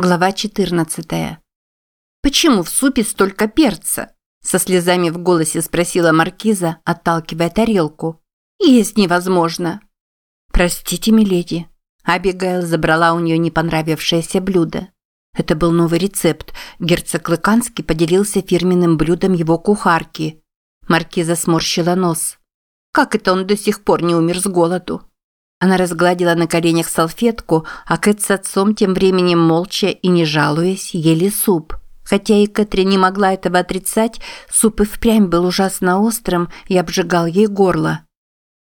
Глава 14. «Почему в супе столько перца?» Со слезами в голосе спросила Маркиза, отталкивая тарелку. «Есть невозможно». «Простите, миледи». Абигайл забрала у нее не понравившееся блюдо. Это был новый рецепт. Герцог Лыканский поделился фирменным блюдом его кухарки. Маркиза сморщила нос. «Как это он до сих пор не умер с голоду?» Она разгладила на коленях салфетку, а Кэт с отцом тем временем молча и не жалуясь ели суп. Хотя и Кэтрин не могла этого отрицать, суп и впрямь был ужасно острым и обжигал ей горло.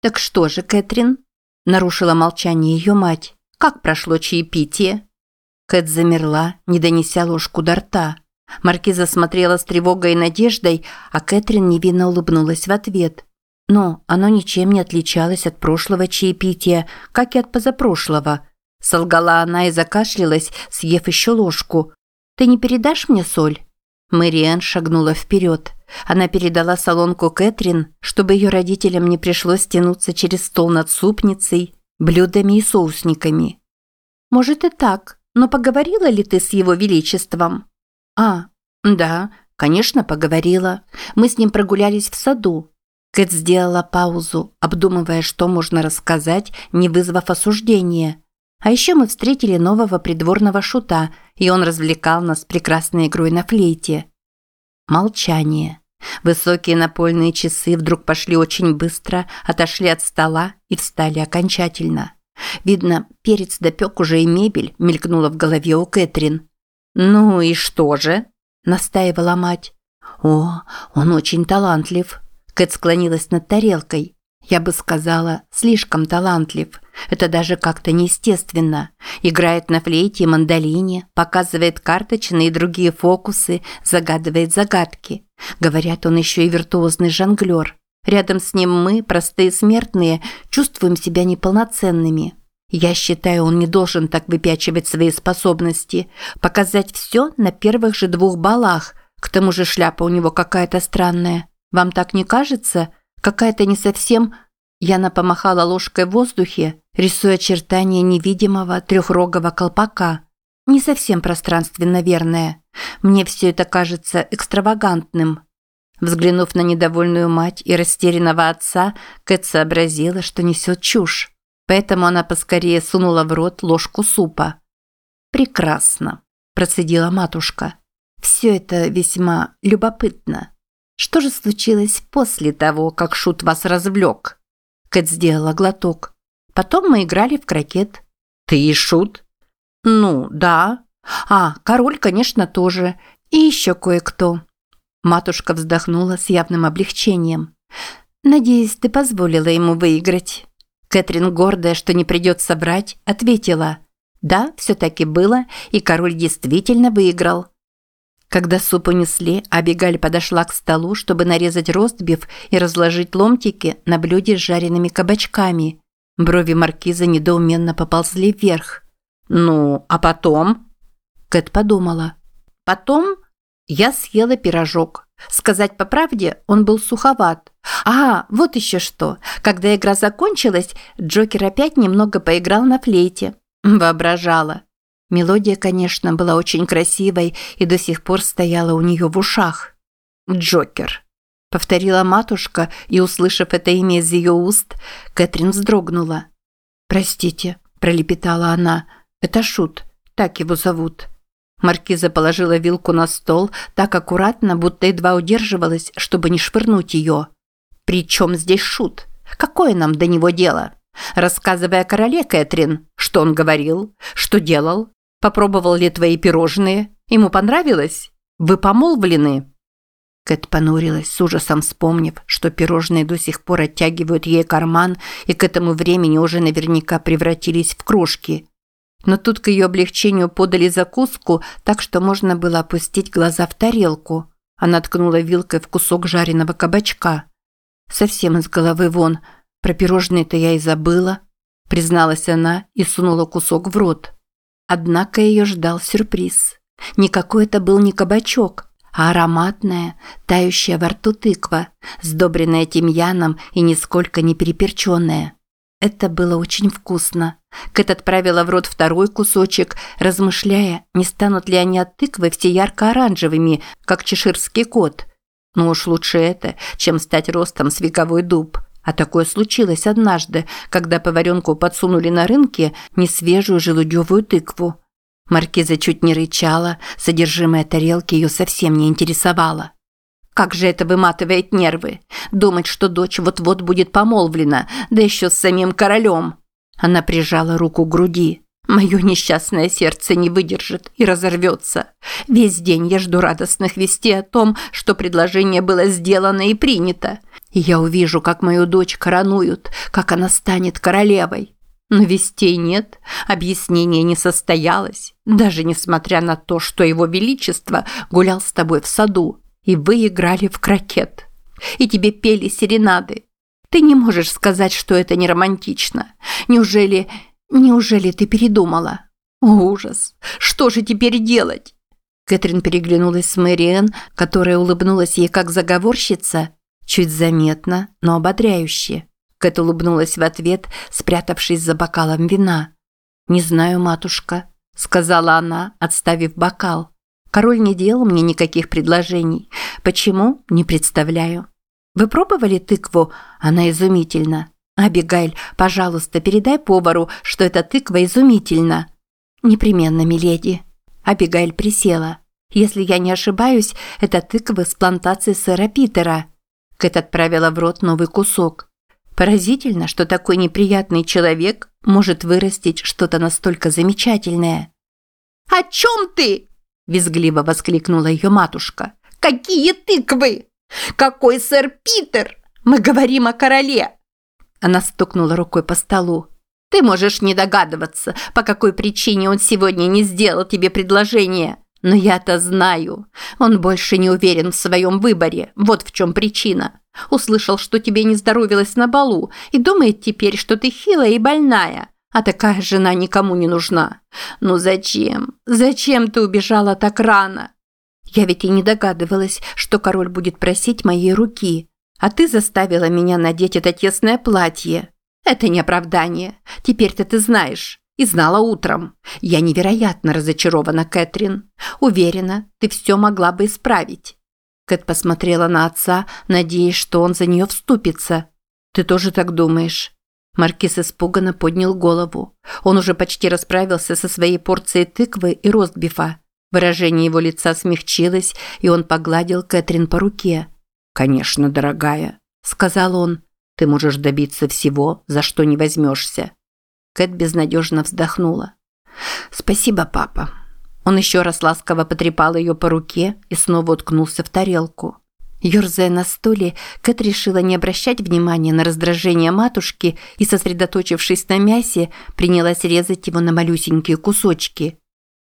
«Так что же, Кэтрин?» – нарушила молчание ее мать. «Как прошло чаепитие?» Кэт замерла, не донеся ложку до рта. Маркиза смотрела с тревогой и надеждой, а Кэтрин невинно улыбнулась в ответ – но оно ничем не отличалось от прошлого чаепития, как и от позапрошлого. Солгала она и закашлялась, съев еще ложку. «Ты не передашь мне соль?» Мэриэн шагнула вперед. Она передала солонку Кэтрин, чтобы ее родителям не пришлось тянуться через стол над супницей, блюдами и соусниками. «Может и так, но поговорила ли ты с его величеством?» «А, да, конечно, поговорила. Мы с ним прогулялись в саду. Кэт сделала паузу, обдумывая, что можно рассказать, не вызвав осуждения. А еще мы встретили нового придворного шута, и он развлекал нас прекрасной игрой на флейте. Молчание. Высокие напольные часы вдруг пошли очень быстро, отошли от стола и встали окончательно. Видно, перец допек уже и мебель, мелькнула в голове у Кэтрин. «Ну и что же?» – настаивала мать. «О, он очень талантлив», Кэт склонилась над тарелкой. Я бы сказала, слишком талантлив. Это даже как-то неестественно. Играет на флейте и мандолине, показывает карточные и другие фокусы, загадывает загадки. Говорят, он еще и виртуозный жонглер. Рядом с ним мы, простые смертные, чувствуем себя неполноценными. Я считаю, он не должен так выпячивать свои способности, показать все на первых же двух балах. К тому же шляпа у него какая-то странная. Вам так не кажется? Какая-то не совсем... Яна помахала ложкой в воздухе, рисуя очертания невидимого трехрогого колпака. Не совсем пространственно верное. Мне все это кажется экстравагантным. Взглянув на недовольную мать и растерянного отца, Кэт сообразила, что несет чушь. Поэтому она поскорее сунула в рот ложку супа. «Прекрасно», – процедила матушка. «Все это весьма любопытно». Что же случилось после того, как Шут вас развлек? Кэт сделала глоток. Потом мы играли в крокет. Ты и Шут? Ну, да. А, король, конечно, тоже. И еще кое-кто. Матушка вздохнула с явным облегчением. «Надеюсь, ты позволила ему выиграть». Кэтрин, гордая, что не придется врать, ответила. «Да, все-таки было, и король действительно выиграл. Когда суп унесли, Абигаль подошла к столу, чтобы нарезать ростбиф и разложить ломтики на блюде с жареными кабачками. Брови маркиза недоуменно поползли вверх. «Ну, а потом?» Кэт подумала. «Потом я съела пирожок. Сказать по правде, он был суховат. А, вот еще что. Когда игра закончилась, Джокер опять немного поиграл на флейте. Воображала. Мелодия, конечно, была очень красивой и до сих пор стояла у нее в ушах. «Джокер», – повторила матушка, и, услышав это имя из ее уст, Кэтрин вздрогнула. «Простите», – пролепетала она, – «это Шут, так его зовут». Маркиза положила вилку на стол так аккуратно, будто едва удерживалась, чтобы не швырнуть ее. «При чем здесь Шут? Какое нам до него дело?» Рассказывай о короле, Кэтрин. Что он говорил? Что делал? Попробовал ли твои пирожные? Ему понравилось? Вы помолвлены?» Кэт понурилась, с ужасом вспомнив, что пирожные до сих пор оттягивают ей карман и к этому времени уже наверняка превратились в крошки. Но тут к ее облегчению подали закуску, так что можно было опустить глаза в тарелку. Она ткнула вилкой в кусок жареного кабачка. «Совсем из головы вон. Про пирожные-то я и забыла», призналась она и сунула кусок в рот. Однако ее ждал сюрприз. Никакой это был не кабачок, а ароматная, тающая во рту тыква, сдобренная тимьяном и нисколько не переперченная. Это было очень вкусно. Кэт отправила в рот второй кусочек, размышляя, не станут ли они от тыквы все ярко-оранжевыми, как чеширский кот. Но уж лучше это, чем стать ростом с вековой дуб. А такое случилось однажды, когда поваренку подсунули на рынке несвежую желудевую тыкву. Маркиза чуть не рычала, содержимое тарелки ее совсем не интересовало. Как же это выматывает нервы. Думать, что дочь вот-вот будет помолвлена, да еще с самим королем. Она прижала руку к груди. Мое несчастное сердце не выдержит и разорвется. Весь день я жду радостных вестей о том, что предложение было сделано и принято. И я увижу, как мою дочь коронуют, как она станет королевой. Но вестей нет, объяснение не состоялось, даже несмотря на то, что его величество гулял с тобой в саду и вы играли в крокет. И тебе пели серенады. Ты не можешь сказать, что это не романтично. Неужели... Неужели ты передумала? Ужас! Что же теперь делать? Кэтрин переглянулась с Мэриэн, которая улыбнулась ей как заговорщица, чуть заметно, но ободряюще. Кэт улыбнулась в ответ, спрятавшись за бокалом вина. «Не знаю, матушка», – сказала она, отставив бокал. Король не делал мне никаких предложений. Почему? Не представляю. Вы пробовали тыкву? Она изумительна. Абигайль, пожалуйста, передай повару, что эта тыква изумительна. Непременно, миледи. Абигайль присела. Если я не ошибаюсь, это тыква с плантации сэра Питера. Кэт отправила в рот новый кусок. Поразительно, что такой неприятный человек может вырастить что-то настолько замечательное. «О чем ты?» – визгливо воскликнула ее матушка. «Какие тыквы! Какой сэр Питер! Мы говорим о короле!» Она стукнула рукой по столу. «Ты можешь не догадываться, по какой причине он сегодня не сделал тебе предложение. Но я-то знаю. Он больше не уверен в своем выборе. Вот в чем причина. Услышал, что тебе не здоровилось на балу, и думает теперь, что ты хилая и больная. А такая жена никому не нужна. Ну зачем? Зачем ты убежала так рано? Я ведь и не догадывалась, что король будет просить моей руки. А ты заставила меня надеть это тесное платье. Это не оправдание. Теперь-то ты знаешь. И знала утром. Я невероятно разочарована, Кэтрин. Уверена, ты все могла бы исправить. Кэт посмотрела на отца, надеясь, что он за нее вступится. Ты тоже так думаешь? Маркиз испуганно поднял голову. Он уже почти расправился со своей порцией тыквы и ростбифа. Выражение его лица смягчилось, и он погладил Кэтрин по руке. «Конечно, дорогая», – сказал он. «Ты можешь добиться всего, за что не возьмешься». Кэт безнадежно вздохнула. «Спасибо, папа». Он еще раз ласково потрепал ее по руке и снова уткнулся в тарелку. Ёрзая на стуле, Кэт решила не обращать внимания на раздражение матушки и, сосредоточившись на мясе, принялась резать его на малюсенькие кусочки.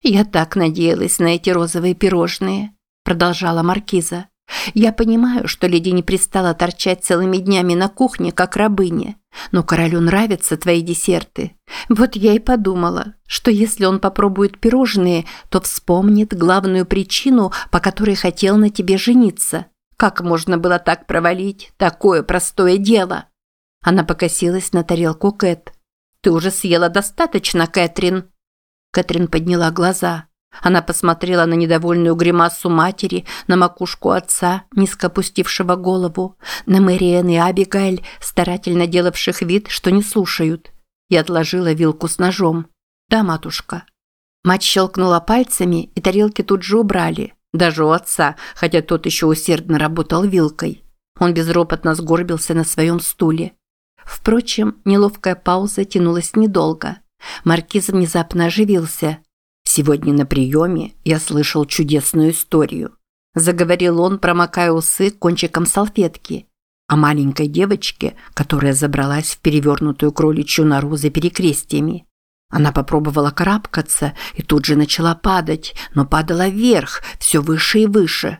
«Я так надеялась на эти розовые пирожные», – продолжала Маркиза. «Я понимаю, что леди не пристала торчать целыми днями на кухне, как рабыня, но королю нравятся твои десерты. Вот я и подумала, что если он попробует пирожные, то вспомнит главную причину, по которой хотел на тебе жениться». Как можно было так провалить такое простое дело? Она покосилась на тарелку Кэт. Ты уже съела достаточно, Кэтрин. Кэтрин подняла глаза. Она посмотрела на недовольную гримасу матери, на макушку отца, низко опустившего голову, на Мэриэн и Абигайль, старательно делавших вид, что не слушают, и отложила вилку с ножом. «Да, матушка». Мать щелкнула пальцами, и тарелки тут же убрали. Даже у отца, хотя тот еще усердно работал вилкой. Он безропотно сгорбился на своем стуле. Впрочем, неловкая пауза тянулась недолго. Маркиз внезапно оживился. «Сегодня на приеме я слышал чудесную историю», – заговорил он, промокая усы кончиком салфетки, о маленькой девочке, которая забралась в перевернутую кроличью нору за перекрестиями. Она попробовала карабкаться и тут же начала падать, но падала вверх, все выше и выше.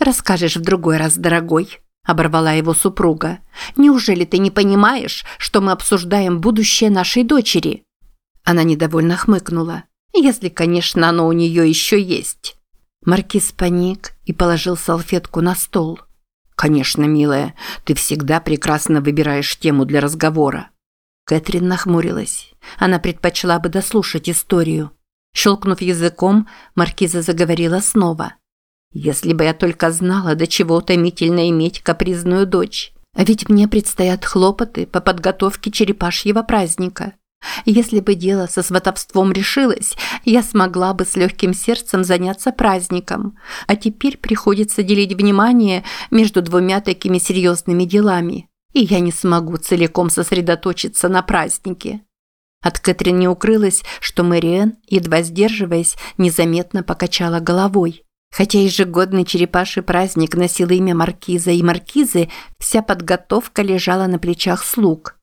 «Расскажешь в другой раз, дорогой», – оборвала его супруга. «Неужели ты не понимаешь, что мы обсуждаем будущее нашей дочери?» Она недовольно хмыкнула. «Если, конечно, оно у нее еще есть». Маркиз паник и положил салфетку на стол. «Конечно, милая, ты всегда прекрасно выбираешь тему для разговора. Кэтрин нахмурилась. Она предпочла бы дослушать историю. Щелкнув языком, маркиза заговорила снова. «Если бы я только знала, до чего утомительно иметь капризную дочь. А ведь мне предстоят хлопоты по подготовке черепашьего праздника. Если бы дело со сватовством решилось, я смогла бы с легким сердцем заняться праздником. А теперь приходится делить внимание между двумя такими серьезными делами. И я не смогу целиком сосредоточиться на празднике. От Кэтрин не укрылось, что Мэриэн, едва сдерживаясь, незаметно покачала головой. Хотя ежегодный черепаший праздник носил имя Маркиза и Маркизы, вся подготовка лежала на плечах слуг.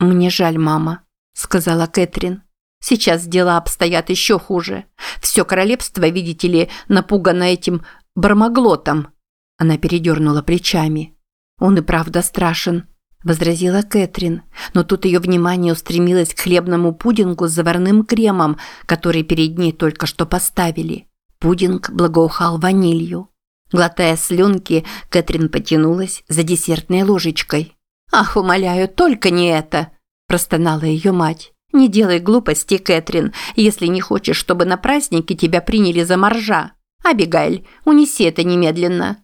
«Мне жаль, мама», – сказала Кэтрин. «Сейчас дела обстоят еще хуже. Все королевство, видите ли, напугано этим бармаглотом». Она передернула плечами. «Он и правда страшен», – возразила Кэтрин, но тут ее внимание устремилось к хлебному пудингу с заварным кремом, который перед ней только что поставили. Пудинг благоухал ванилью. Глотая слюнки, Кэтрин потянулась за десертной ложечкой. «Ах, умоляю, только не это!» – простонала ее мать. «Не делай глупости, Кэтрин, если не хочешь, чтобы на празднике тебя приняли за моржа. Абигайль, унеси это немедленно».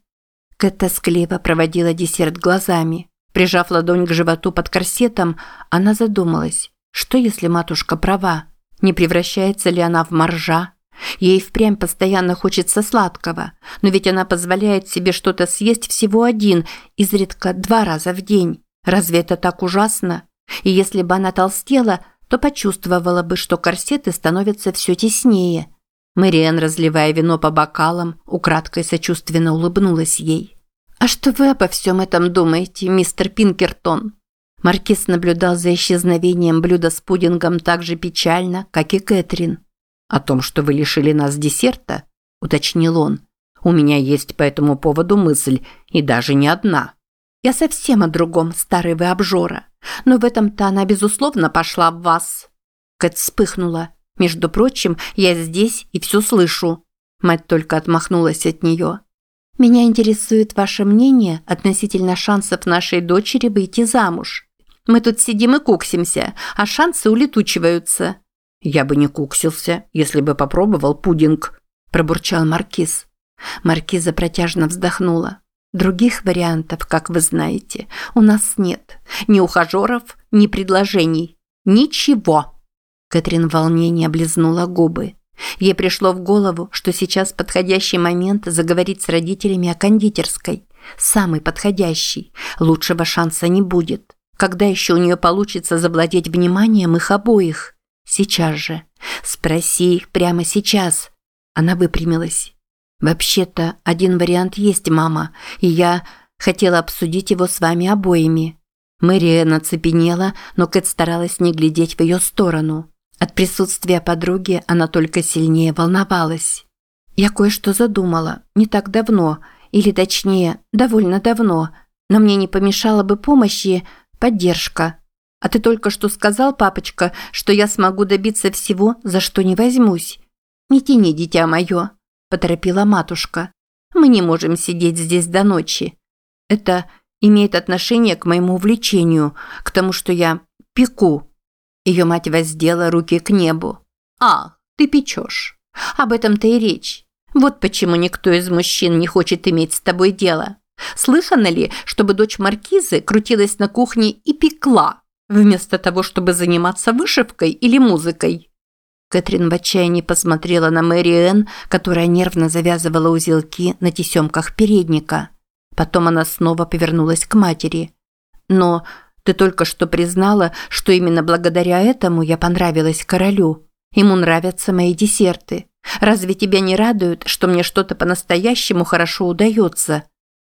Кэт тоскливо проводила десерт глазами. Прижав ладонь к животу под корсетом, она задумалась, что если матушка права? Не превращается ли она в моржа? Ей впрямь постоянно хочется сладкого, но ведь она позволяет себе что-то съесть всего один, изредка два раза в день. Разве это так ужасно? И если бы она толстела, то почувствовала бы, что корсеты становятся все теснее. Мэриэн, разливая вино по бокалам, украдкой сочувственно улыбнулась ей. «А что вы обо всем этом думаете, мистер Пинкертон?» Маркиз наблюдал за исчезновением блюда с пудингом так же печально, как и Кэтрин. «О том, что вы лишили нас десерта?» – уточнил он. «У меня есть по этому поводу мысль, и даже не одна». «Я совсем о другом, старый вы обжора. Но в этом-то она, безусловно, пошла в вас». Кэт вспыхнула. «Между прочим, я здесь и все слышу». Мать только отмахнулась от нее. «Меня интересует ваше мнение относительно шансов нашей дочери выйти замуж. Мы тут сидим и куксимся, а шансы улетучиваются. «Я бы не куксился, если бы попробовал пудинг», – пробурчал Маркиз. Маркиза протяжно вздохнула. «Других вариантов, как вы знаете, у нас нет. Ни ухажеров, ни предложений. Ничего!» Кэтрин в волнении облизнула губы. Ей пришло в голову, что сейчас подходящий момент заговорить с родителями о кондитерской. Самый подходящий. Лучшего шанса не будет. Когда еще у нее получится завладеть вниманием их обоих? Сейчас же. Спроси их прямо сейчас. Она выпрямилась. Вообще-то, один вариант есть, мама, и я хотела обсудить его с вами обоими. Мэриэн оцепенела, но Кэт старалась не глядеть в ее сторону. От присутствия подруги она только сильнее волновалась. Я кое-что задумала, не так давно, или точнее, довольно давно, но мне не помешала бы помощь и поддержка. А ты только что сказал, папочка, что я смогу добиться всего, за что не возьмусь. Не тяни, дитя мое, поторопила матушка. Мы не можем сидеть здесь до ночи. Это имеет отношение к моему увлечению, к тому, что я пеку. Ее мать воздела руки к небу. А, ты печешь. Об этом-то и речь. Вот почему никто из мужчин не хочет иметь с тобой дело. Слыхано ли, чтобы дочь маркизы крутилась на кухне и пекла? вместо того, чтобы заниматься вышивкой или музыкой. Кэтрин в отчаянии посмотрела на Мэри Энн, которая нервно завязывала узелки на тесемках передника. Потом она снова повернулась к матери. «Но ты только что признала, что именно благодаря этому я понравилась королю. Ему нравятся мои десерты. Разве тебя не радует, что мне что-то по-настоящему хорошо удается?»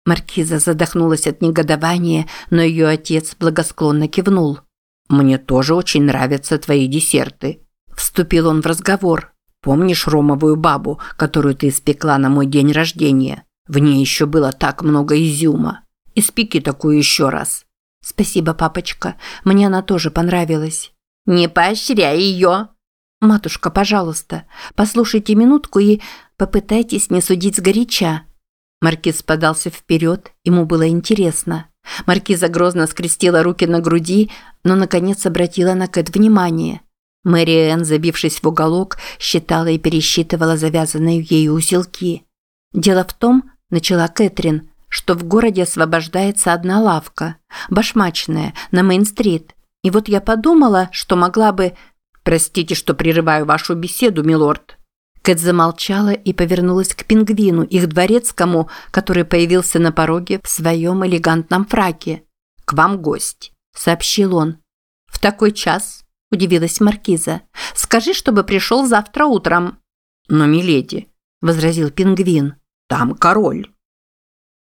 Маркиза задохнулась от негодования, но ее отец благосклонно кивнул. «Мне тоже очень нравятся твои десерты», – вступил он в разговор. «Помнишь ромовую бабу, которую ты испекла на мой день рождения? В ней еще было так много изюма. Испеки такую еще раз». «Спасибо, папочка. Мне она тоже понравилась». «Не поощряй ее!» «Матушка, пожалуйста, послушайте минутку и попытайтесь не судить сгоряча», Маркиз подался вперед, ему было интересно. Маркиза грозно скрестила руки на груди, но, наконец, обратила на Кэт внимание. Мэри Энн, забившись в уголок, считала и пересчитывала завязанные ею узелки. «Дело в том, – начала Кэтрин, – что в городе освобождается одна лавка, башмачная, на Мейн-стрит. И вот я подумала, что могла бы... Простите, что прерываю вашу беседу, милорд». Кэт замолчала и повернулась к пингвину, их дворецкому, который появился на пороге в своем элегантном фраке. «К вам гость», – сообщил он. «В такой час?» – удивилась маркиза. «Скажи, чтобы пришел завтра утром». «Но, миледи», – возразил пингвин, – «там король».